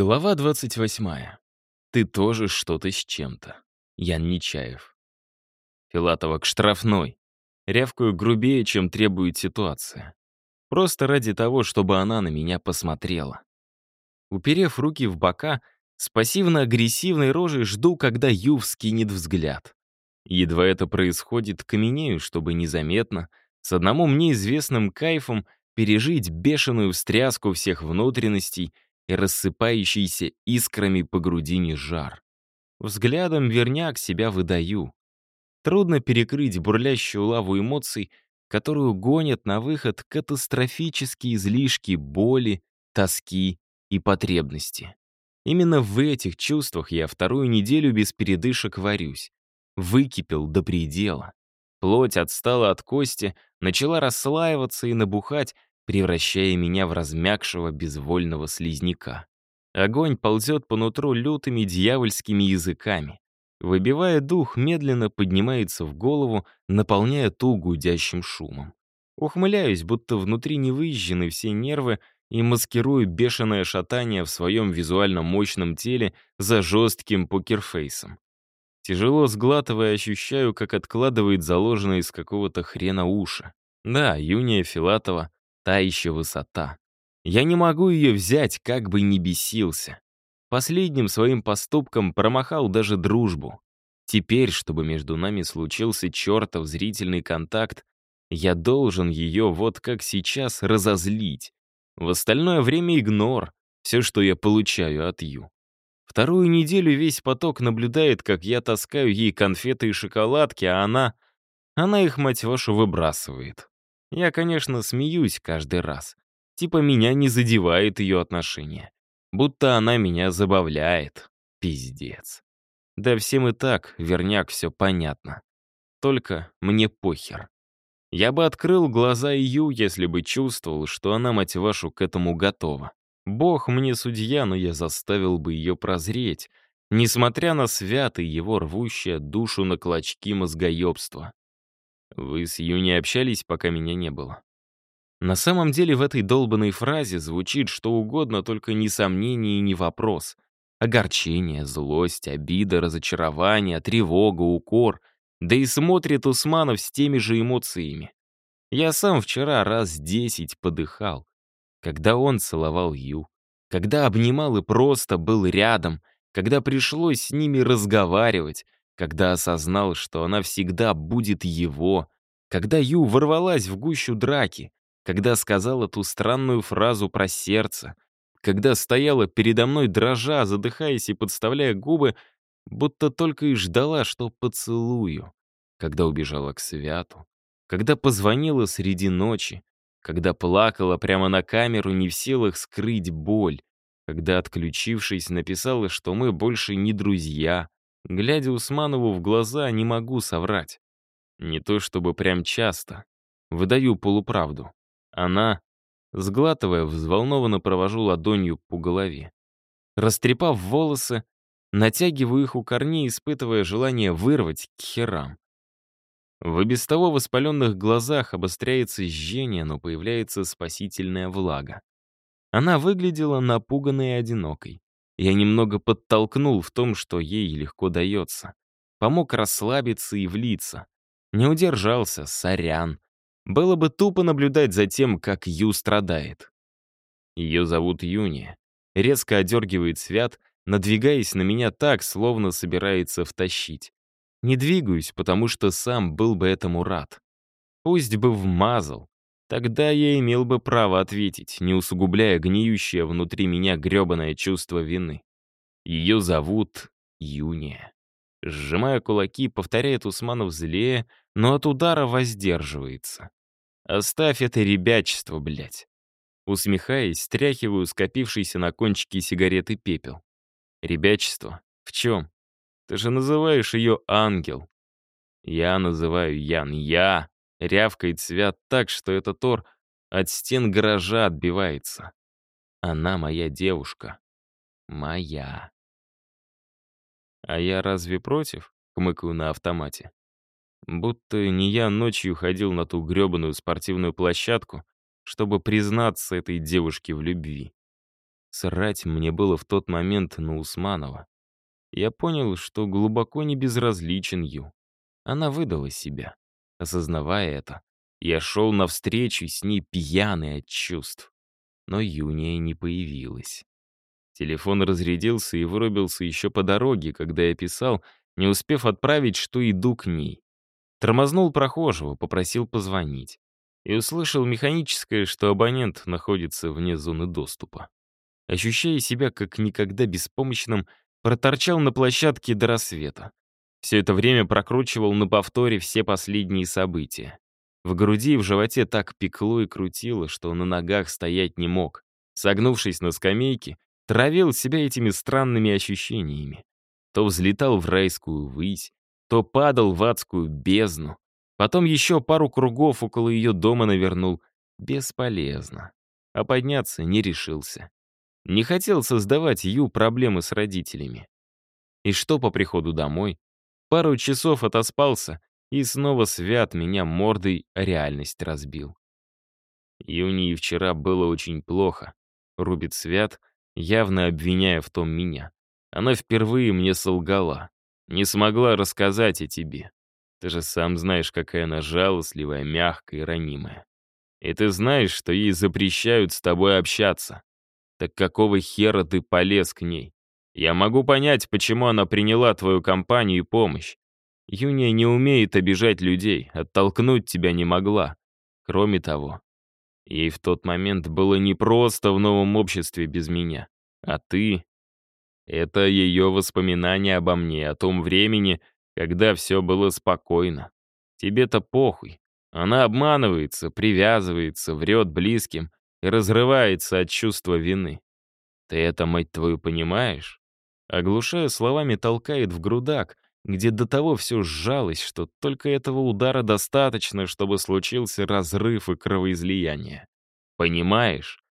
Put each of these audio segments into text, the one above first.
Глава 28. Ты тоже что-то с чем-то. Ян Нечаев. Филатова к штрафной. Рявкаю грубее, чем требует ситуация. Просто ради того, чтобы она на меня посмотрела. Уперев руки в бока, с пассивно-агрессивной рожей жду, когда Юв скинет взгляд. Едва это происходит, каменею, чтобы незаметно, с одному мне известным кайфом пережить бешеную встряску всех внутренностей — и рассыпающийся искрами по грудине жар. Взглядом верняк себя выдаю. Трудно перекрыть бурлящую лаву эмоций, которую гонят на выход катастрофические излишки боли, тоски и потребности. Именно в этих чувствах я вторую неделю без передышек варюсь. Выкипел до предела. Плоть отстала от кости, начала расслаиваться и набухать, превращая меня в размягшего безвольного слизняка. Огонь ползет по нутру лютыми дьявольскими языками. Выбивая дух, медленно поднимается в голову, наполняя ту гудящим шумом. Ухмыляюсь, будто внутри не выезжены все нервы, и маскирую бешеное шатание в своем визуально мощном теле за жестким покерфейсом. Тяжело сглатывая, ощущаю, как откладывает заложенное из какого-то хрена уши. Да, Юния Филатова та еще высота. Я не могу ее взять, как бы ни бесился. Последним своим поступком промахал даже дружбу. Теперь, чтобы между нами случился чертов зрительный контакт, я должен ее вот как сейчас разозлить. В остальное время игнор, все, что я получаю от Ю. Вторую неделю весь поток наблюдает, как я таскаю ей конфеты и шоколадки, а она... Она их, мать вашу, выбрасывает. Я, конечно, смеюсь каждый раз. Типа меня не задевает ее отношение. Будто она меня забавляет. Пиздец. Да всем и так, верняк, все понятно. Только мне похер. Я бы открыл глаза Ию, если бы чувствовал, что она, мать вашу, к этому готова. Бог мне судья, но я заставил бы ее прозреть, несмотря на святый его рвущее душу на клочки мозгоебства. Вы с Юни общались, пока меня не было. На самом деле в этой долбанной фразе звучит что угодно, только не сомнение и не вопрос. Огорчение, злость, обида, разочарование, тревога, укор. Да и смотрит Усманов с теми же эмоциями. Я сам вчера раз десять подыхал. Когда он целовал Ю, когда обнимал и просто был рядом, когда пришлось с ними разговаривать, когда осознал, что она всегда будет его, когда Ю ворвалась в гущу драки, когда сказала ту странную фразу про сердце, когда стояла передо мной дрожа, задыхаясь и подставляя губы, будто только и ждала, что поцелую, когда убежала к святу, когда позвонила среди ночи, когда плакала прямо на камеру, не в силах скрыть боль, когда, отключившись, написала, что мы больше не друзья, Глядя Усманову в глаза, не могу соврать. Не то чтобы прям часто. Выдаю полуправду. Она, сглатывая, взволнованно провожу ладонью по голове. Растрепав волосы, натягиваю их у корней, испытывая желание вырвать к херам. В и без того воспаленных глазах обостряется жжение, но появляется спасительная влага. Она выглядела напуганной и одинокой. Я немного подтолкнул в том, что ей легко дается. Помог расслабиться и влиться. Не удержался, сорян. Было бы тупо наблюдать за тем, как Ю страдает. Ее зовут Юния. Резко одергивает свят, надвигаясь на меня так, словно собирается втащить. Не двигаюсь, потому что сам был бы этому рад. Пусть бы вмазал, Тогда я имел бы право ответить, не усугубляя гниющее внутри меня грёбаное чувство вины. Ее зовут Юния. Сжимая кулаки, повторяет Усманов злее, но от удара воздерживается. «Оставь это ребячество, блядь». Усмехаясь, стряхиваю скопившийся на кончике сигареты пепел. «Ребячество? В чем? Ты же называешь ее ангел». «Я называю Ян. Я Рявкает Свят так, что этот Тор от стен гаража отбивается. Она моя девушка. Моя. А я разве против? Хмыкаю на автомате. Будто не я ночью ходил на ту грёбаную спортивную площадку, чтобы признаться этой девушке в любви. Срать мне было в тот момент на Усманова. Я понял, что глубоко не безразличен Ю. Она выдала себя. Осознавая это, я шел навстречу с ней пьяный от чувств. Но Юния не появилась. Телефон разрядился и вырубился еще по дороге, когда я писал, не успев отправить, что иду к ней. Тормознул прохожего, попросил позвонить. И услышал механическое, что абонент находится вне зоны доступа. Ощущая себя как никогда беспомощным, проторчал на площадке до рассвета. Все это время прокручивал на повторе все последние события. В груди и в животе так пекло и крутило, что на ногах стоять не мог. Согнувшись на скамейке, травил себя этими странными ощущениями. То взлетал в райскую высь, то падал в адскую бездну. Потом еще пару кругов около ее дома навернул. Бесполезно. А подняться не решился. Не хотел создавать Ю проблемы с родителями. И что по приходу домой? Пару часов отоспался, и снова свят меня мордой реальность разбил. Юнии вчера было очень плохо. Рубит свят, явно обвиняя в том меня. Она впервые мне солгала. Не смогла рассказать о тебе. Ты же сам знаешь, какая она жалостливая, мягкая и ранимая. И ты знаешь, что ей запрещают с тобой общаться. Так какого хера ты полез к ней? Я могу понять, почему она приняла твою компанию и помощь. Юния не умеет обижать людей, оттолкнуть тебя не могла. Кроме того, ей в тот момент было непросто в новом обществе без меня. А ты... Это ее воспоминания обо мне, о том времени, когда все было спокойно. Тебе-то похуй. Она обманывается, привязывается, врет близким, и разрывается от чувства вины. Ты это, мать твою, понимаешь? Оглушая словами, толкает в грудак, где до того все сжалось, что только этого удара достаточно, чтобы случился разрыв и кровоизлияние. Понимаешь?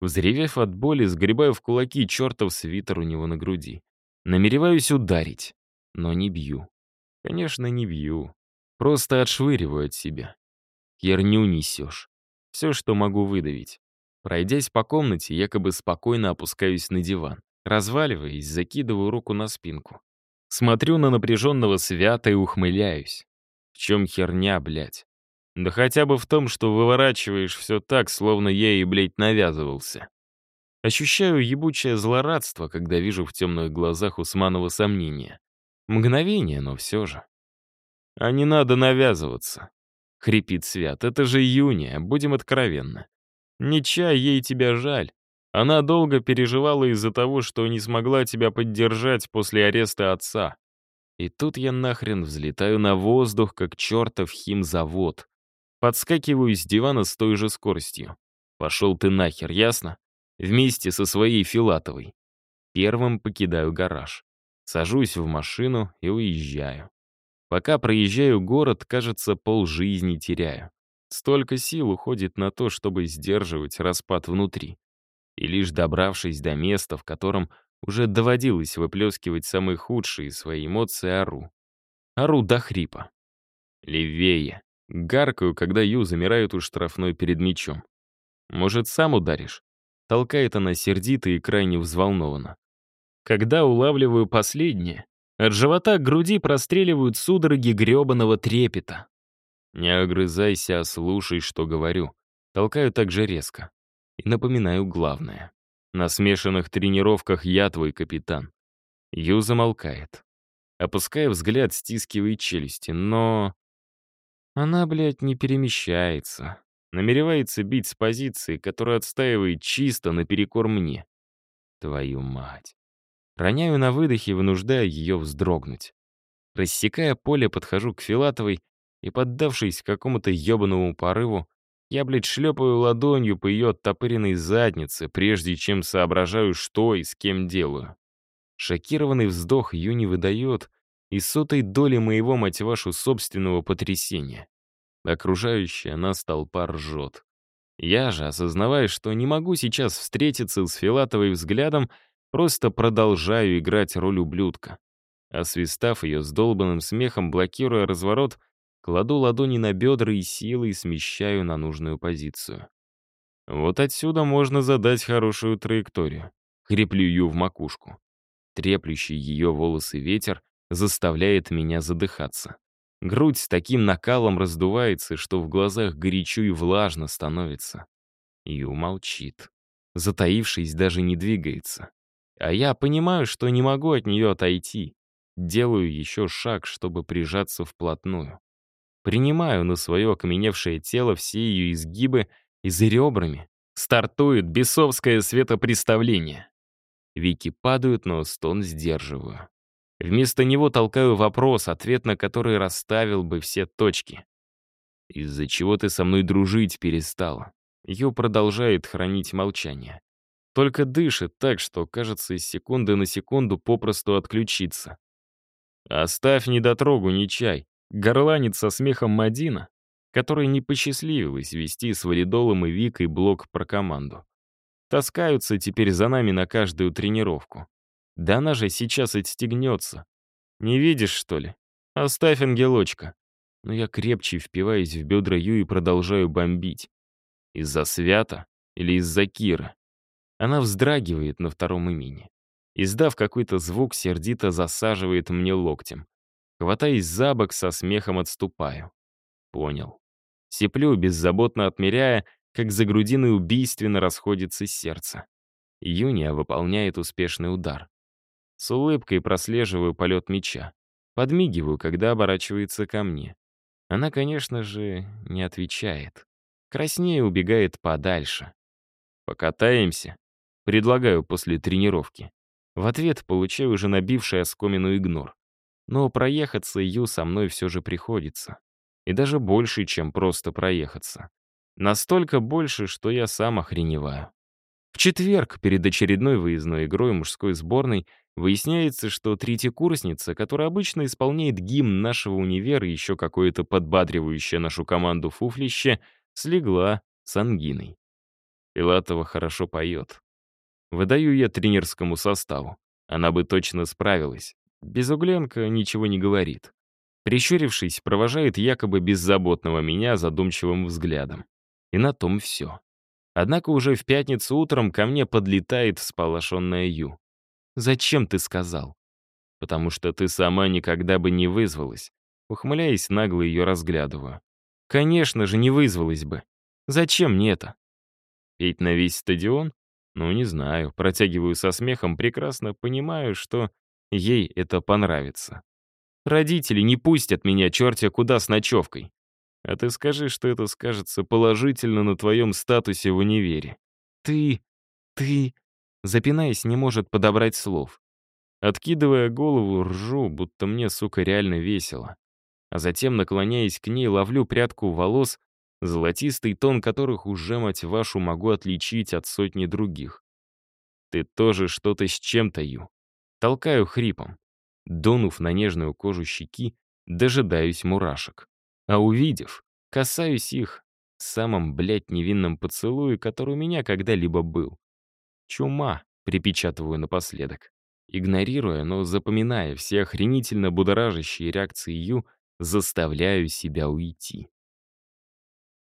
Взревев от боли, сгребаю в кулаки чертов свитер у него на груди. Намереваюсь ударить, но не бью. Конечно, не бью. Просто отшвыриваю от себя. Херню несешь. Все, что могу выдавить. Пройдясь по комнате, якобы спокойно опускаюсь на диван. Разваливаясь, закидываю руку на спинку. Смотрю на напряженного свята и ухмыляюсь. В чем херня, блядь? Да хотя бы в том, что выворачиваешь все так, словно я и, блядь, навязывался. Ощущаю ебучее злорадство, когда вижу в темных глазах Усманова сомнения. Мгновение, но все же. А не надо навязываться. Хрипит Свят. Это же Юния, будем откровенны. Не чай ей тебя жаль. Она долго переживала из-за того, что не смогла тебя поддержать после ареста отца. И тут я нахрен взлетаю на воздух, как чертов химзавод. Подскакиваю с дивана с той же скоростью. Пошел ты нахер, ясно? Вместе со своей Филатовой. Первым покидаю гараж. Сажусь в машину и уезжаю. Пока проезжаю город, кажется, полжизни теряю. Столько сил уходит на то, чтобы сдерживать распад внутри. И лишь добравшись до места, в котором уже доводилось выплескивать самые худшие свои эмоции, ору. Ору до хрипа. Левее. Гаркаю, когда Ю замирает у штрафной перед мячом. Может, сам ударишь? Толкает она сердито и крайне взволнованно. Когда улавливаю последнее, от живота к груди простреливают судороги грёбаного трепета. Не огрызайся, а слушай, что говорю. Толкаю так же резко. И напоминаю главное. На смешанных тренировках я твой капитан. Ю замолкает. Опуская взгляд, стискивая челюсти, но... Она, блядь, не перемещается. Намеревается бить с позиции, которая отстаивает чисто наперекор мне. Твою мать. Роняю на выдохе, вынуждая ее вздрогнуть. Рассекая поле, подхожу к Филатовой и, поддавшись какому-то ебаному порыву, я, блядь, шлепаю ладонью по ее оттопыренной заднице, прежде чем соображаю, что и с кем делаю. Шокированный вздох не выдает и сотой доли моего, мать вашу, собственного потрясения. Окружающая нас толпа ржет. Я же, осознавая, что не могу сейчас встретиться с Филатовой взглядом, просто продолжаю играть роль ублюдка. Освистав ее с долбанным смехом, блокируя разворот, Кладу ладони на бедра и силой смещаю на нужную позицию. Вот отсюда можно задать хорошую траекторию. Хриплю Ю в макушку. Треплющий ее волосы ветер заставляет меня задыхаться. Грудь с таким накалом раздувается, что в глазах горячо и влажно становится. Ю молчит. Затаившись, даже не двигается. А я понимаю, что не могу от нее отойти. Делаю еще шаг, чтобы прижаться вплотную. Принимаю на свое окаменевшее тело все ее изгибы и за ребрами. Стартует бесовское светопреставление. Вики падают, но стон сдерживаю. Вместо него толкаю вопрос, ответ на который расставил бы все точки. «Из-за чего ты со мной дружить перестала?» Ю продолжает хранить молчание. Только дышит так, что, кажется, из секунды на секунду попросту отключиться. «Оставь недотрогу, не чай», — горланит со смехом Мадина, которая не посчастливилась вести с Валидолом и Викой блок про команду. Таскаются теперь за нами на каждую тренировку. Да она же сейчас отстегнется. Не видишь, что ли? Оставь ангелочка. Но я крепче впиваюсь в бедра Ю и продолжаю бомбить. Из-за Свята или из-за Кира? Она вздрагивает на втором имени. Издав какой-то звук, сердито засаживает мне локтем. Хватаясь за бок, со смехом отступаю. Понял. Сиплю, беззаботно отмеряя, как за грудиной убийственно расходится сердце. Юния выполняет успешный удар. С улыбкой прослеживаю полет меча. Подмигиваю, когда оборачивается ко мне. Она, конечно же, не отвечает. Краснее убегает подальше. «Покатаемся?» Предлагаю после тренировки. В ответ получаю уже набивший оскомину игнор. Но проехаться Ю со мной все же приходится. И даже больше, чем просто проехаться. Настолько больше, что я сам охреневаю. В четверг, перед очередной выездной игрой мужской сборной, выясняется, что третьекурсница, которая обычно исполняет гимн нашего универа и еще какое-то подбадривающее нашу команду фуфлище, слегла с ангиной. Пилатова хорошо поет. Выдаю я тренерскому составу. Она бы точно справилась. Безугленко ничего не говорит. Прищурившись, провожает якобы беззаботного меня задумчивым взглядом. И на том все. Однако уже в пятницу утром ко мне подлетает всполошенная Ю. «Зачем ты сказал?» «Потому что ты сама никогда бы не вызвалась». Ухмыляясь, нагло ее разглядываю. «Конечно же, не вызвалась бы. Зачем мне это?» «Петь на весь стадион?» «Ну, не знаю». Протягиваю со смехом, прекрасно понимаю, что ей это понравится. «Родители не пустят меня чертя куда с ночевкой. А ты скажи, что это скажется положительно на твоем статусе в универе. Ты... ты... Запинаясь, не может подобрать слов. Откидывая голову, ржу, будто мне, сука, реально весело. А затем, наклоняясь к ней, ловлю прядку волос, золотистый тон которых уже, мать вашу, могу отличить от сотни других. Ты тоже что-то с чем-то, Ю. Толкаю хрипом. Дунув на нежную кожу щеки, дожидаюсь мурашек. А увидев, касаюсь их самым, блядь, невинным поцелуе, который у меня когда-либо был. «Чума», — припечатываю напоследок. Игнорируя, но запоминая все охренительно будоражащие реакции Ю, заставляю себя уйти.